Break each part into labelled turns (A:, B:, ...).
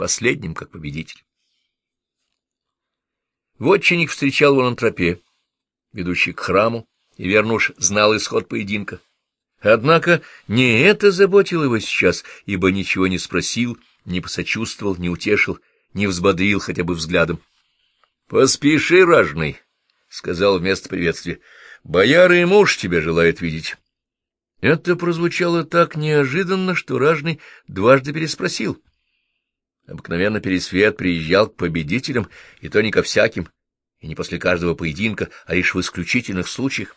A: последним как победитель. Вотчинник встречал его на тропе, ведущей к храму, и Вернуш знал исход поединка. Однако не это заботило его сейчас, ибо ничего не спросил, не посочувствовал, не утешил, не взбодрил хотя бы взглядом. — Поспеши, ражный, — сказал вместо приветствия. — Бояры и муж тебя желает видеть. Это прозвучало так неожиданно, что ражный дважды переспросил. Обыкновенно Пересвет приезжал к победителям, и то не ко всяким, и не после каждого поединка, а лишь в исключительных случаях.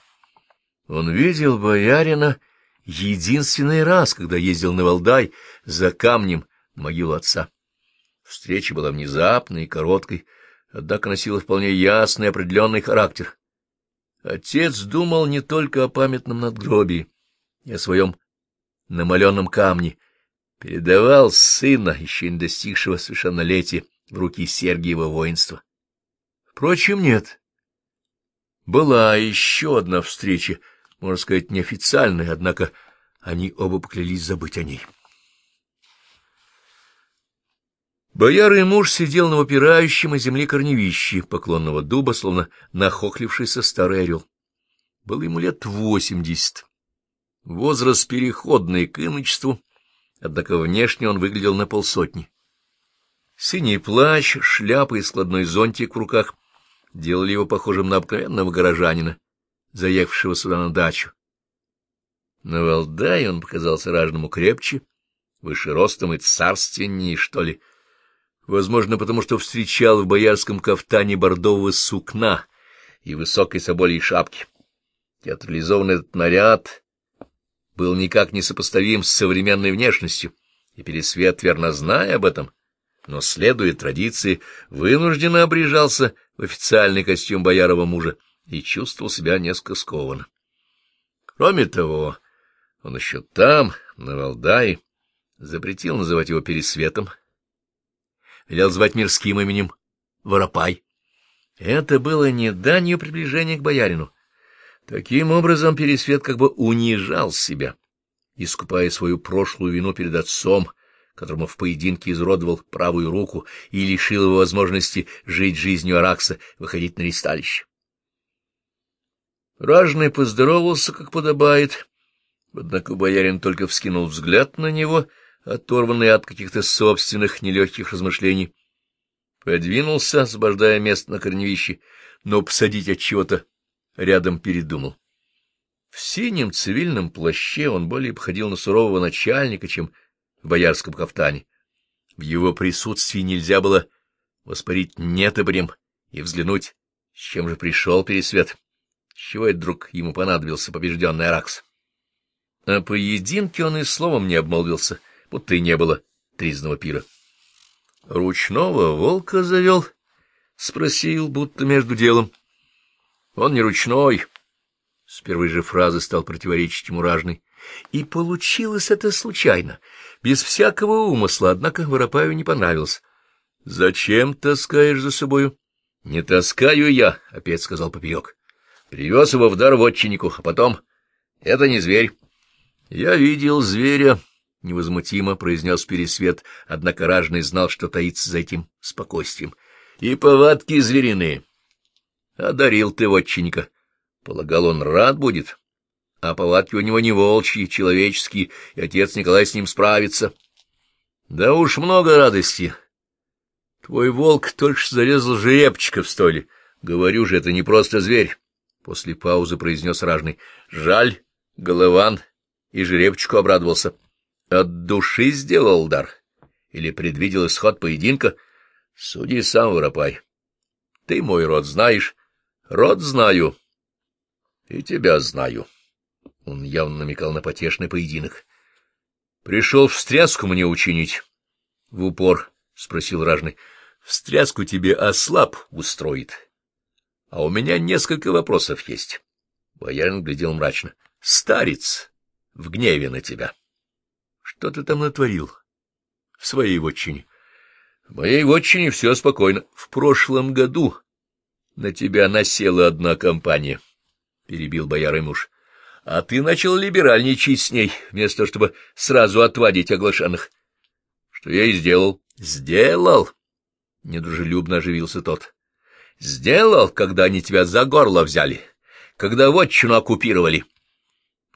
A: Он видел боярина единственный раз, когда ездил на Валдай за камнем могилу отца. Встреча была внезапной и короткой, однако носила вполне ясный определенный характер. Отец думал не только о памятном надгробии и о своем намаленном камне, передавал сына, еще не достигшего совершеннолетия, в руки Сергиева воинства. Впрочем, нет. Была еще одна встреча, можно сказать, неофициальная, однако они оба поклялись забыть о ней. Бояр и муж сидел на выпирающем из земли корневище поклонного дуба, словно нахохлившийся старый орел. Было ему лет восемьдесят. Возраст переходный к иночеству, однако внешне он выглядел на полсотни. Синий плащ, шляпа и складной зонтик в руках делали его похожим на обыкновенного горожанина, заехавшего сюда на дачу. На Валдае он показался ражному крепче, выше ростом и царственнее, что ли, — Возможно, потому что встречал в боярском кафтане бордового сукна и высокой соболей шапки. Театрализованный этот наряд был никак не сопоставим с современной внешностью, и Пересвет, верно зная об этом, но, следуя традиции, вынужденно обрежался в официальный костюм боярова мужа и чувствовал себя несколько скованно. Кроме того, он еще там, на Валдае, запретил называть его Пересветом, велел звать мирским именем Воропай. Это было не данью приближения к боярину. Таким образом Пересвет как бы унижал себя, искупая свою прошлую вину перед отцом, которому в поединке изродовал правую руку и лишил его возможности жить жизнью Аракса, выходить на ристалище. Ражный поздоровался, как подобает, однако боярин только вскинул взгляд на него — оторванный от каких-то собственных нелегких размышлений, подвинулся, освобождая место на корневище, но посадить от чего-то рядом передумал. В синем цивильном плаще он более походил на сурового начальника, чем в боярском кафтане. В его присутствии нельзя было воспарить нетобрем и взглянуть, с чем же пришел Пересвет, с чего этот друг ему понадобился побежденный Аракс. О поединке он и словом не обмолвился — будто и не было тризного пира. — Ручного волка завел? — спросил, будто между делом. — Он не ручной. С первой же фразы стал противоречить ему ражный. И получилось это случайно, без всякого умысла, однако Воропаю не понравилось. — Зачем таскаешь за собою? — Не таскаю я, — опять сказал Поперек. — Привез его в дар вотчиннику, а потом... Это не зверь. Я видел зверя, — невозмутимо произнес Пересвет, однако ражный знал, что таится за этим спокойствием. — И повадки звериные. Одарил ты отчинника. Полагал, он рад будет. А повадки у него не волчьи, человеческие, и отец Николай с ним справится. Да уж много радости. Твой волк только что зарезал жеребчика в столе. Говорю же, это не просто зверь. После паузы произнес ражный. Жаль, Голован и жеребчику обрадовался. От души сделал дар? Или предвидел исход поединка? Суди сам, Воропай. Ты мой род знаешь. Род знаю. И тебя знаю. Он явно намекал на потешный поединок. Пришел встряску мне учинить. В упор, — спросил ражный. Встряску тебе ослаб устроит. А у меня несколько вопросов есть. Боярин глядел мрачно. Старец в гневе на тебя. Что ты там натворил? В своей вотчине. В моей вотчине все спокойно. В прошлом году на тебя насела одна компания, — перебил боярый муж. А ты начал либеральничать с ней, вместо того, чтобы сразу отводить оглашенных. Что я и сделал. Сделал? Недружелюбно оживился тот. Сделал, когда они тебя за горло взяли, когда вотчину оккупировали.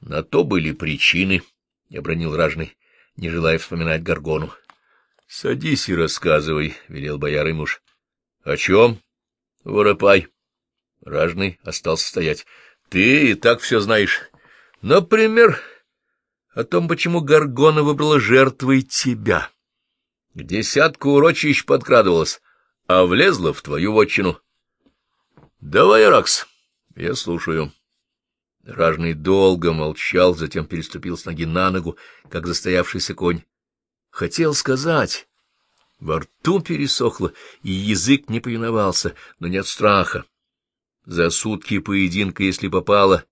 A: На то были причины, — обронил ражный, не желая вспоминать Гаргону. — Садись и рассказывай, — велел боярый муж. — О чем? — Воропай. Ражный остался стоять. — Ты и так все знаешь. Например, о том, почему Гаргона выбрала жертвой тебя. К десятку урочищ подкрадывалась, а влезла в твою вотчину. — Давай, Аракс, я слушаю. Ражный долго молчал, затем переступил с ноги на ногу, как застоявшийся конь. Хотел сказать. Во рту пересохло, и язык не повиновался, но не от страха. За сутки поединка, если попало,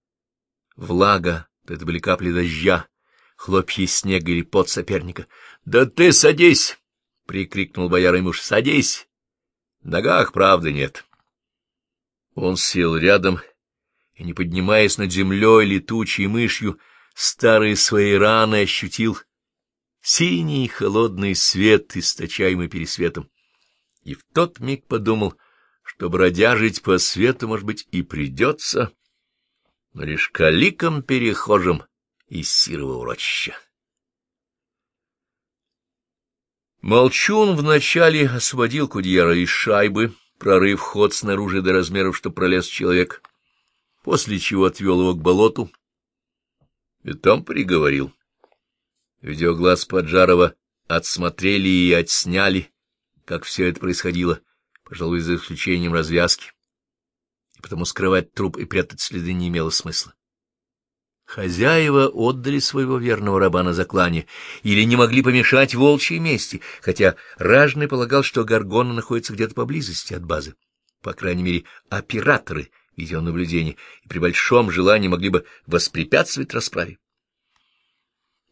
A: влага, то это были капли дождя, хлопья снега или пот соперника. — Да ты садись! — прикрикнул боярый муж. — Садись! В ногах правды нет. Он сел рядом и, не поднимаясь над землей летучей мышью, старые свои раны ощутил синий холодный свет, источаемый пересветом. И в тот миг подумал, что бродяжить по свету, может быть, и придется, но лишь каликом перехожим из сирого урочища. Молчун вначале освободил Кудьяра из шайбы, прорыв ход снаружи до размеров, что пролез человек, после чего отвел его к болоту и там приговорил. Видеоглаз Поджарова отсмотрели и отсняли, как все это происходило, пожалуй, за исключением развязки, и потому скрывать труп и прятать следы не имело смысла. Хозяева отдали своего верного раба на заклане или не могли помешать волчьей мести, хотя Ражный полагал, что Гаргона находится где-то поблизости от базы. По крайней мере, операторы видеонаблюдения и при большом желании могли бы воспрепятствовать расправе.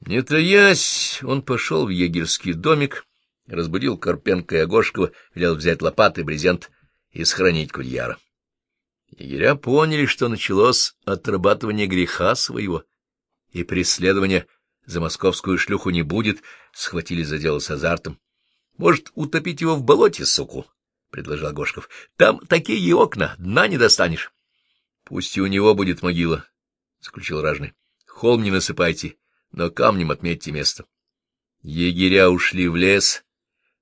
A: Не таясь, он пошел в егерский домик, разбудил Карпенко и Огошкова, велел взять лопаты, брезент и сохранить кудьяра. Егеря поняли, что началось отрабатывание греха своего, и преследования за московскую шлюху не будет, схватили за дело с азартом. — Может, утопить его в болоте, суку? — предложил Гошков. — Там такие окна, дна не достанешь. — Пусть и у него будет могила, — заключил ражный. — Холм не насыпайте, но камнем отметьте место. Егеря ушли в лес.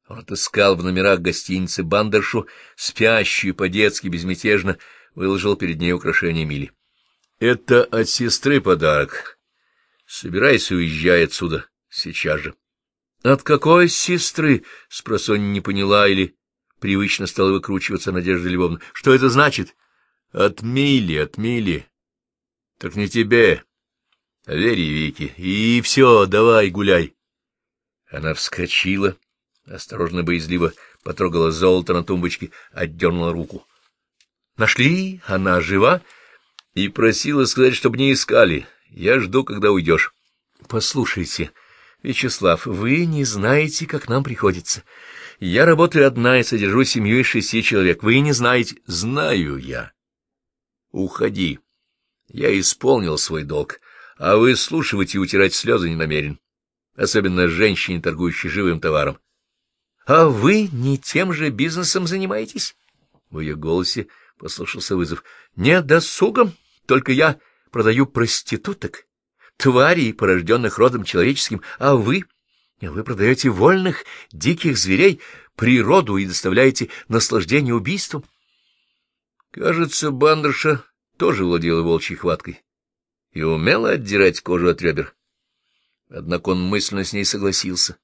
A: Он отыскал в номерах гостиницы бандершу, спящую по-детски безмятежно, выложил перед ней украшение Мили. — Это от сестры подарок. Собирайся, уезжай отсюда сейчас же. — От какой сестры? — спросонья не поняла или привычно стала выкручиваться Надежда Львовна. — Что это значит? — От Мили, от Мили. — Так не тебе, Вере Вики. И все, давай, гуляй. Она вскочила, осторожно боязливо потрогала золото на тумбочке, отдернула руку. Нашли? Она жива? И просила сказать, чтобы не искали. Я жду, когда уйдешь. Послушайте, Вячеслав, вы не знаете, как нам приходится. Я работаю одна и содержу семью из шести человек. Вы не знаете. Знаю я. Уходи. Я исполнил свой долг, а вы слушать и утирать слезы не намерен. Особенно женщине, торгующей живым товаром. — А вы не тем же бизнесом занимаетесь? В ее голосе послышался вызов. — Не досугом, только я продаю проституток, тварей, порожденных родом человеческим, а вы... Вы продаете вольных, диких зверей, природу и доставляете наслаждение убийством. Кажется, бандерша тоже владела волчьей хваткой и умела отдирать кожу от ребер. Однако он мысленно с ней согласился,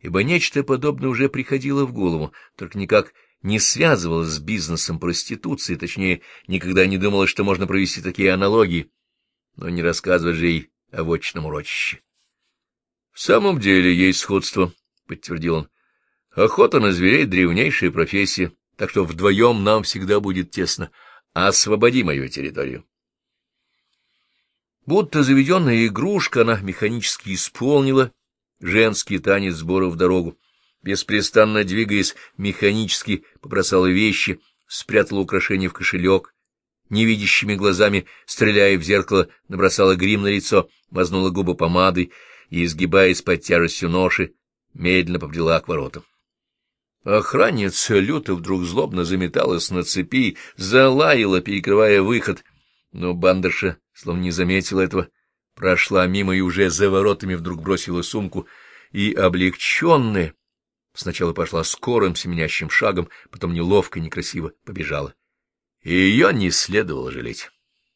A: ибо нечто подобное уже приходило в голову, только никак не связывалась с бизнесом проституции, точнее, никогда не думала, что можно провести такие аналогии, но не рассказывать же ей о вотчинном урочище. — В самом деле есть сходство, — подтвердил он. — Охота на зверей — древнейшая профессия, так что вдвоем нам всегда будет тесно. Освободи мою территорию. Будто заведенная игрушка, она механически исполнила женский танец сбора в дорогу беспрестанно двигаясь, механически побросала вещи, спрятала украшения в кошелек, невидящими глазами, стреляя в зеркало, набросала грим на лицо, мазнула губы помадой и, изгибаясь под тяжестью ноши, медленно побрела к воротам. Охранница люто вдруг злобно заметалась на цепи, залаяла, перекрывая выход, но бандерша, словно не заметила этого, прошла мимо и уже за воротами вдруг бросила сумку и, облегченная, сначала пошла скорым семенящим шагом, потом неловко, некрасиво побежала. Ее не следовало жалеть.